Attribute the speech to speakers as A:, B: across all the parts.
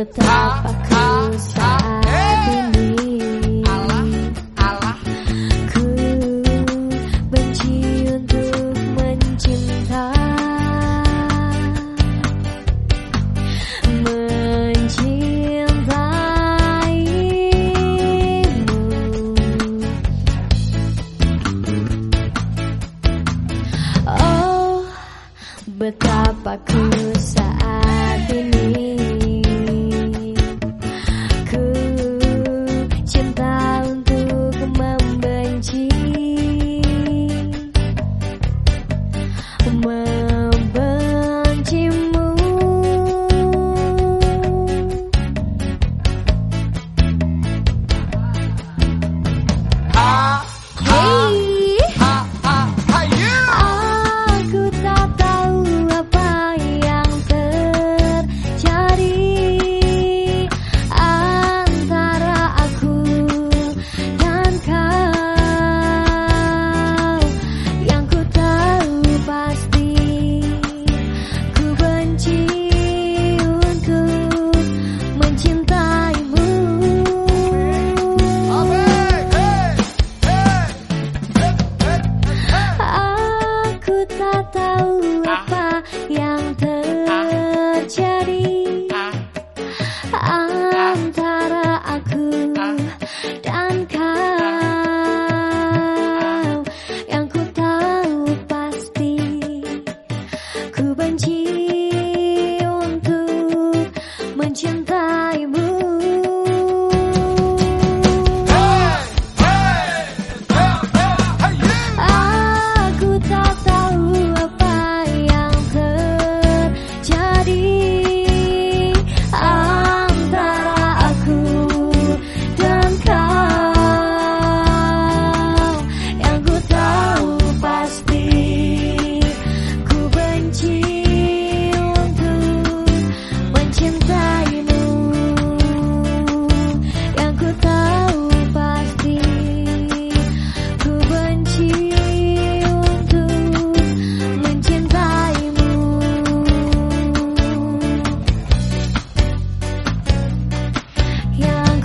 A: betapa ku saat ini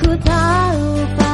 A: ku